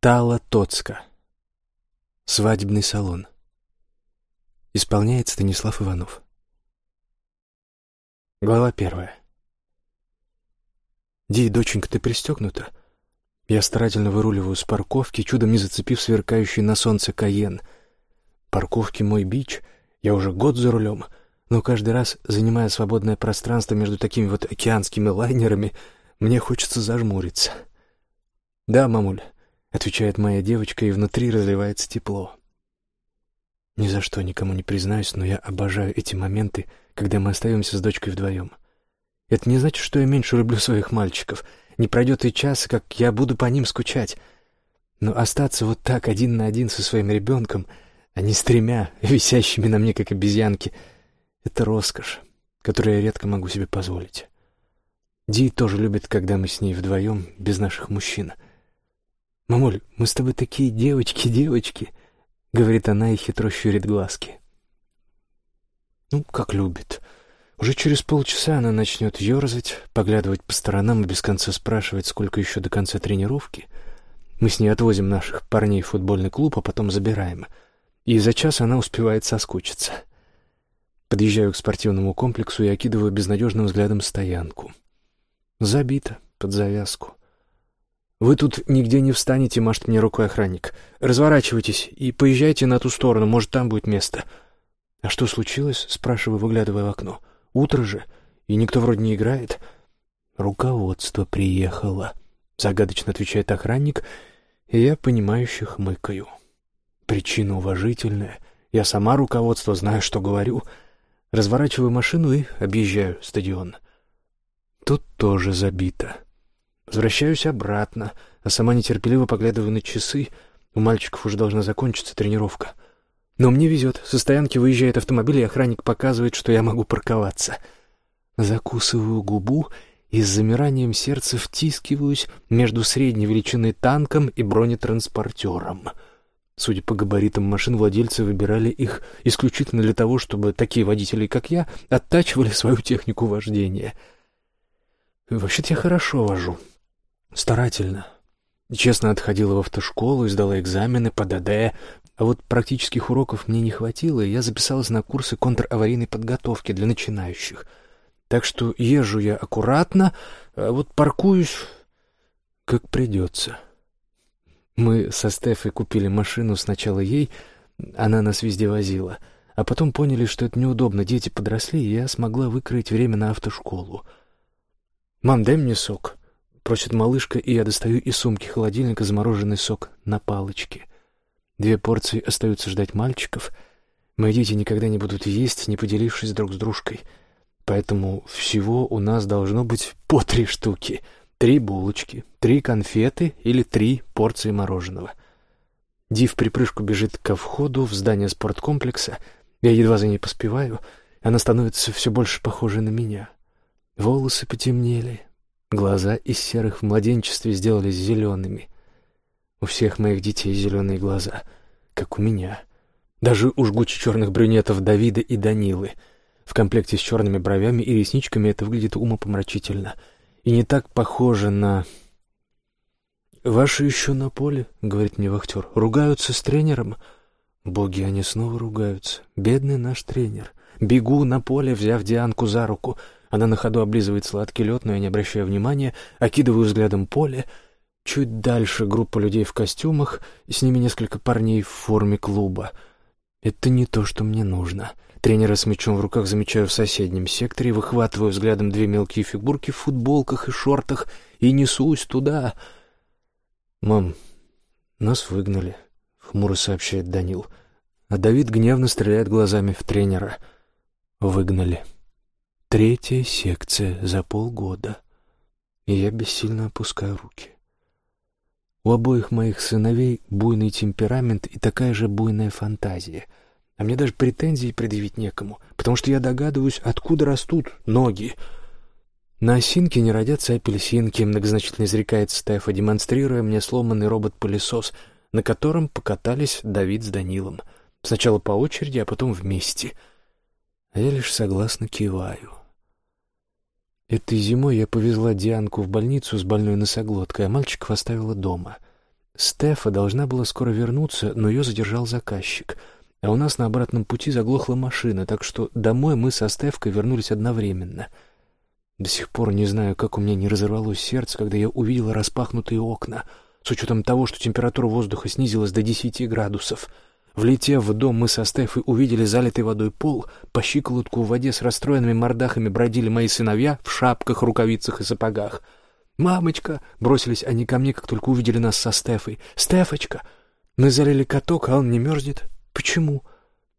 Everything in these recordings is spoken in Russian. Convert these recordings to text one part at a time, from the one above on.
Тала Тоцка. Свадебный салон. Исполняет Станислав Иванов. Глава первая. «Ди, доченька, ты пристегнута?» Я старательно выруливаю с парковки, чудом не зацепив сверкающий на солнце Каен. Парковки мой бич, я уже год за рулем, но каждый раз, занимая свободное пространство между такими вот океанскими лайнерами, мне хочется зажмуриться. «Да, мамуль», — отвечает моя девочка, и внутри разливается тепло. Ни за что никому не признаюсь, но я обожаю эти моменты, когда мы остаемся с дочкой вдвоем. Это не значит, что я меньше люблю своих мальчиков. Не пройдет и час, как я буду по ним скучать. Но остаться вот так один на один со своим ребенком, а не с тремя, висящими на мне, как обезьянки, это роскошь, которую я редко могу себе позволить. Ди тоже любит, когда мы с ней вдвоем, без наших мужчин. «Мамуль, мы с тобой такие девочки, девочки!» — говорит она и хитро щурит глазки. Ну, как любит. Уже через полчаса она начнет ерзать, поглядывать по сторонам и без конца спрашивать, сколько еще до конца тренировки. Мы с ней отвозим наших парней в футбольный клуб, а потом забираем. И за час она успевает соскучиться. Подъезжаю к спортивному комплексу и окидываю безнадежным взглядом стоянку. Забито, под завязку. «Вы тут нигде не встанете», — машет мне рукой охранник. «Разворачивайтесь и поезжайте на ту сторону, может, там будет место». «А что случилось?» — спрашиваю, выглядывая в окно. «Утро же, и никто вроде не играет». «Руководство приехало», — загадочно отвечает охранник, и я, понимающе хмыкаю. Причина уважительная. Я сама руководство, знаю, что говорю. Разворачиваю машину и объезжаю стадион. Тут тоже забито. Возвращаюсь обратно, а сама нетерпеливо поглядываю на часы. У мальчиков уже должна закончиться тренировка. Но мне везет. Со стоянки выезжает автомобиль, и охранник показывает, что я могу парковаться. Закусываю губу и с замиранием сердца втискиваюсь между средней величины танком и бронетранспортером. Судя по габаритам машин, владельцы выбирали их исключительно для того, чтобы такие водители, как я, оттачивали свою технику вождения. Вообще-то я хорошо вожу. Старательно. Честно отходила в автошколу сдала экзамены по ДД, а вот практических уроков мне не хватило, и я записалась на курсы контраварийной подготовки для начинающих. Так что езжу я аккуратно, а вот паркуюсь как придется. Мы со Стефой купили машину сначала ей, она нас везде возила, а потом поняли, что это неудобно, дети подросли, и я смогла выкроить время на автошколу. «Мам, дай мне сок», — просит малышка, и я достаю из сумки холодильника замороженный сок на палочке — Две порции остаются ждать мальчиков. Мои дети никогда не будут есть, не поделившись друг с дружкой. Поэтому всего у нас должно быть по три штуки. Три булочки, три конфеты или три порции мороженого. Ди в припрыжку бежит ко входу в здание спорткомплекса. Я едва за ней поспеваю. Она становится все больше похожей на меня. Волосы потемнели, глаза из серых в младенчестве сделались зелеными — у всех моих детей зеленые глаза, как у меня. Даже у жгуче черных брюнетов Давида и Данилы. В комплекте с черными бровями и ресничками это выглядит умопомрачительно. И не так похоже на... «Ваши еще на поле», — говорит мне вахтер. «Ругаются с тренером?» Боги, они снова ругаются. Бедный наш тренер. Бегу на поле, взяв Дианку за руку. Она на ходу облизывает сладкий лед, но я не обращаю внимания, окидываю взглядом поле — Чуть дальше группа людей в костюмах, и с ними несколько парней в форме клуба. Это не то, что мне нужно. Тренера с мячом в руках замечаю в соседнем секторе, выхватываю взглядом две мелкие фигурки в футболках и шортах и несусь туда. «Мам, нас выгнали», — хмуро сообщает Данил. А Давид гневно стреляет глазами в тренера. «Выгнали. Третья секция за полгода». И я бессильно опускаю руки. У обоих моих сыновей буйный темперамент и такая же буйная фантазия. А мне даже претензий предъявить некому, потому что я догадываюсь, откуда растут ноги. На осинке не родятся апельсинки, многозначительно изрекает Стефа, демонстрируя мне сломанный робот-пылесос, на котором покатались Давид с Данилом. Сначала по очереди, а потом вместе. А я лишь согласно киваю. Этой зимой я повезла Дианку в больницу с больной носоглоткой, а мальчиков оставила дома. Стефа должна была скоро вернуться, но ее задержал заказчик. А у нас на обратном пути заглохла машина, так что домой мы со Стефкой вернулись одновременно. До сих пор не знаю, как у меня не разорвалось сердце, когда я увидела распахнутые окна, с учетом того, что температура воздуха снизилась до десяти градусов. Влетев в дом, мы со Стефой увидели залитый водой пол, по щиколотку в воде с расстроенными мордахами бродили мои сыновья в шапках, рукавицах и сапогах — «Мамочка!» — бросились они ко мне, как только увидели нас со Стефой. «Стефочка!» Мы залили каток, а он не мерзнет. Почему?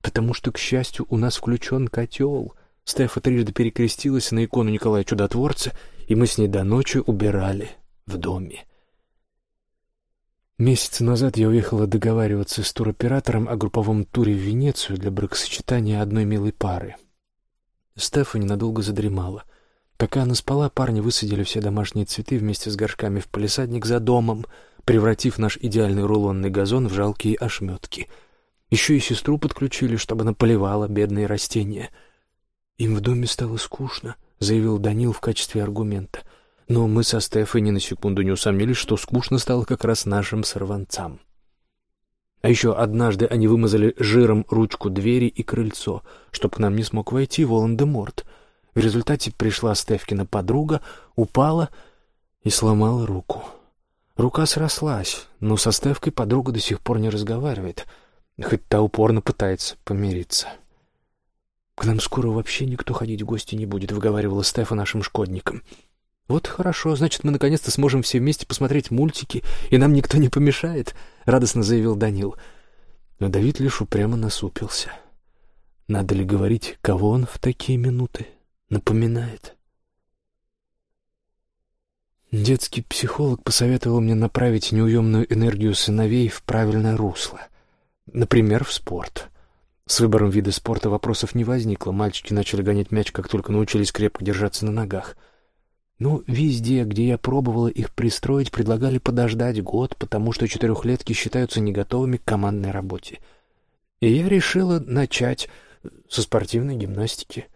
Потому что, к счастью, у нас включен котел. Стефа трижды перекрестилась на икону Николая Чудотворца, и мы с ней до ночи убирали в доме. Месяц назад я уехала договариваться с туроператором о групповом туре в Венецию для бракосочетания одной милой пары. Стефа ненадолго задремала — Пока она спала, парни высадили все домашние цветы вместе с горшками в палисадник за домом, превратив наш идеальный рулонный газон в жалкие ошметки. Еще и сестру подключили, чтобы она поливала бедные растения. «Им в доме стало скучно», — заявил Данил в качестве аргумента. Но мы со Стефой ни на секунду не усомнились, что скучно стало как раз нашим сорванцам. А еще однажды они вымазали жиром ручку двери и крыльцо, чтоб к нам не смог войти Волан-де-Морт — в результате пришла Стефкина подруга, упала и сломала руку. Рука срослась, но со Стевкой подруга до сих пор не разговаривает, хоть та упорно пытается помириться. «К нам скоро вообще никто ходить в гости не будет», — выговаривала Стефа нашим шкодникам. «Вот хорошо, значит, мы наконец-то сможем все вместе посмотреть мультики, и нам никто не помешает», — радостно заявил Данил. Но Давид лишь упрямо насупился. Надо ли говорить, кого он в такие минуты напоминает. Детский психолог посоветовал мне направить неуемную энергию сыновей в правильное русло. Например, в спорт. С выбором вида спорта вопросов не возникло. Мальчики начали гонять мяч, как только научились крепко держаться на ногах. Но везде, где я пробовала их пристроить, предлагали подождать год, потому что четырехлетки считаются не готовыми к командной работе. И я решила начать со спортивной гимнастики —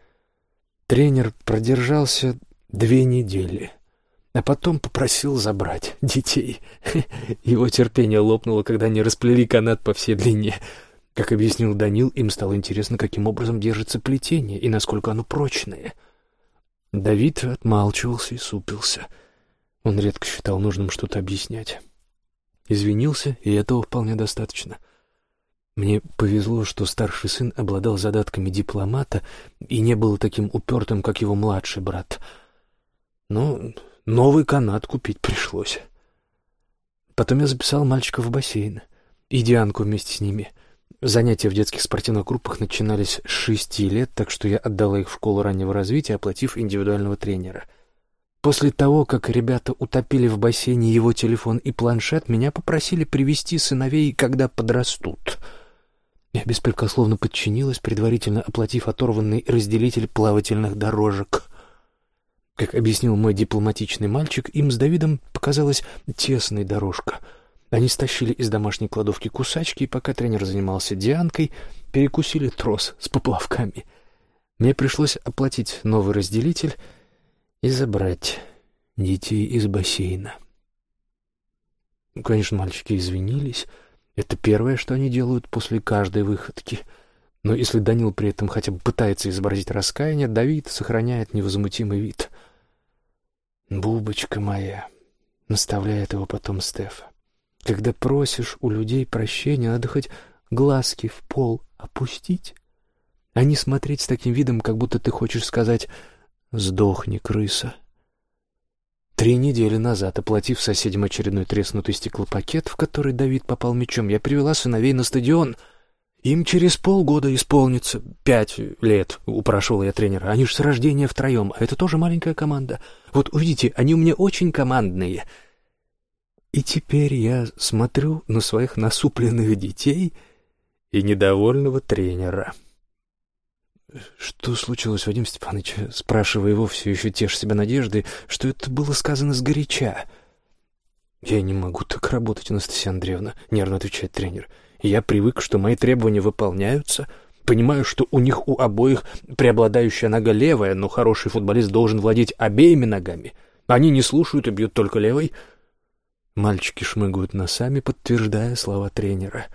Тренер продержался две недели, а потом попросил забрать детей. Его терпение лопнуло, когда они расплели канат по всей длине. Как объяснил Данил, им стало интересно, каким образом держится плетение и насколько оно прочное. Давид отмалчивался и супился. Он редко считал нужным что-то объяснять. Извинился, и этого вполне достаточно — мне повезло, что старший сын обладал задатками дипломата и не был таким упертым, как его младший брат. Но новый канат купить пришлось. Потом я записал мальчика в бассейн и Дианку вместе с ними. Занятия в детских спортивных группах начинались с шести лет, так что я отдала их в школу раннего развития, оплатив индивидуального тренера. После того, как ребята утопили в бассейне его телефон и планшет, меня попросили привести сыновей, когда подрастут — я беспрекословно подчинилась, предварительно оплатив оторванный разделитель плавательных дорожек. Как объяснил мой дипломатичный мальчик, им с Давидом показалась тесная дорожка. Они стащили из домашней кладовки кусачки, и пока тренер занимался Дианкой, перекусили трос с поплавками. Мне пришлось оплатить новый разделитель и забрать детей из бассейна. Конечно, мальчики извинились, это первое, что они делают после каждой выходки. Но если Данил при этом хотя бы пытается изобразить раскаяние, Давид сохраняет невозмутимый вид. «Бубочка моя», — наставляет его потом Стефа, — «когда просишь у людей прощения, надо хоть глазки в пол опустить, а не смотреть с таким видом, как будто ты хочешь сказать «сдохни, крыса». Три недели назад, оплатив соседям очередной треснутый стеклопакет, в который Давид попал мечом, я привела сыновей на стадион. Им через полгода исполнится пять лет, упрашивала я тренера. Они же с рождения втроем, а это тоже маленькая команда. Вот увидите, они у меня очень командные. И теперь я смотрю на своих насупленных детей и недовольного тренера. «Что случилось, Вадим Степанович?» Спрашивая его, все еще тешь себя надежды, что это было сказано сгоряча. «Я не могу так работать, Анастасия Андреевна», — нервно отвечает тренер. «Я привык, что мои требования выполняются. Понимаю, что у них у обоих преобладающая нога левая, но хороший футболист должен владеть обеими ногами. Они не слушают и бьют только левой». Мальчики шмыгают носами, подтверждая слова тренера.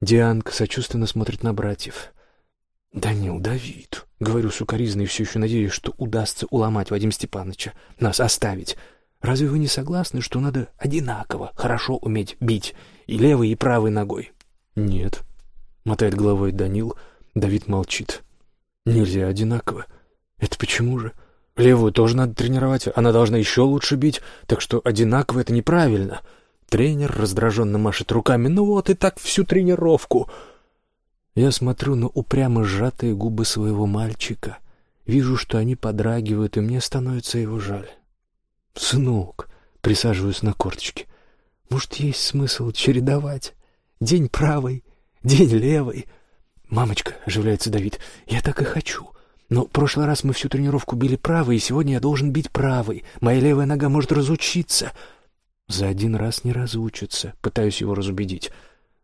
Дианка сочувственно смотрит на братьев. «Данил, Давид», — говорю сукоризно и все еще надеюсь, что удастся уломать Вадима Степановича, нас оставить. «Разве вы не согласны, что надо одинаково хорошо уметь бить и левой, и правой ногой?» «Нет», — мотает головой Данил. Давид молчит. «Нельзя одинаково. Это почему же? Левую тоже надо тренировать, она должна еще лучше бить, так что одинаково это неправильно». Тренер раздраженно машет руками. «Ну вот и так всю тренировку». Я смотрю на упрямо сжатые губы своего мальчика. Вижу, что они подрагивают, и мне становится его жаль. «Сынок», — присаживаюсь на корточки, — «может, есть смысл чередовать? День правый, день левый». «Мамочка», — оживляется Давид, — «я так и хочу. Но в прошлый раз мы всю тренировку били правой, и сегодня я должен бить правой. Моя левая нога может разучиться». «За один раз не разучится», — пытаюсь его разубедить.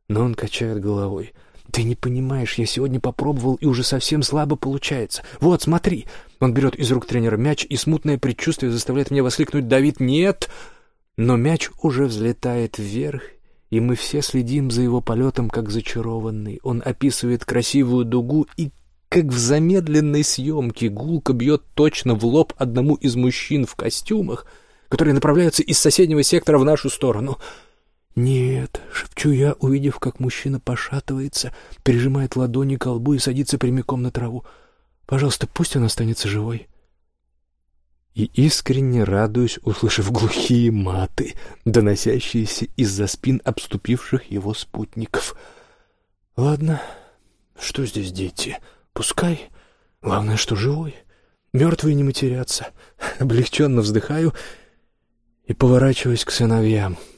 Но он качает головой. «Ты не понимаешь, я сегодня попробовал, и уже совсем слабо получается. Вот, смотри!» Он берет из рук тренера мяч, и смутное предчувствие заставляет меня воскликнуть «Давид, нет!» Но мяч уже взлетает вверх, и мы все следим за его полетом, как зачарованный. Он описывает красивую дугу и, как в замедленной съемке, гулко бьет точно в лоб одному из мужчин в костюмах, которые направляются из соседнего сектора в нашу сторону — «Нет», — шепчу я, увидев, как мужчина пошатывается, прижимает ладони к лбу и садится прямиком на траву. «Пожалуйста, пусть он останется живой». И искренне радуюсь, услышав глухие маты, доносящиеся из-за спин обступивших его спутников. «Ладно, что здесь дети? Пускай. Главное, что живой. Мертвые не матерятся». Облегченно вздыхаю и поворачиваюсь к сыновьям —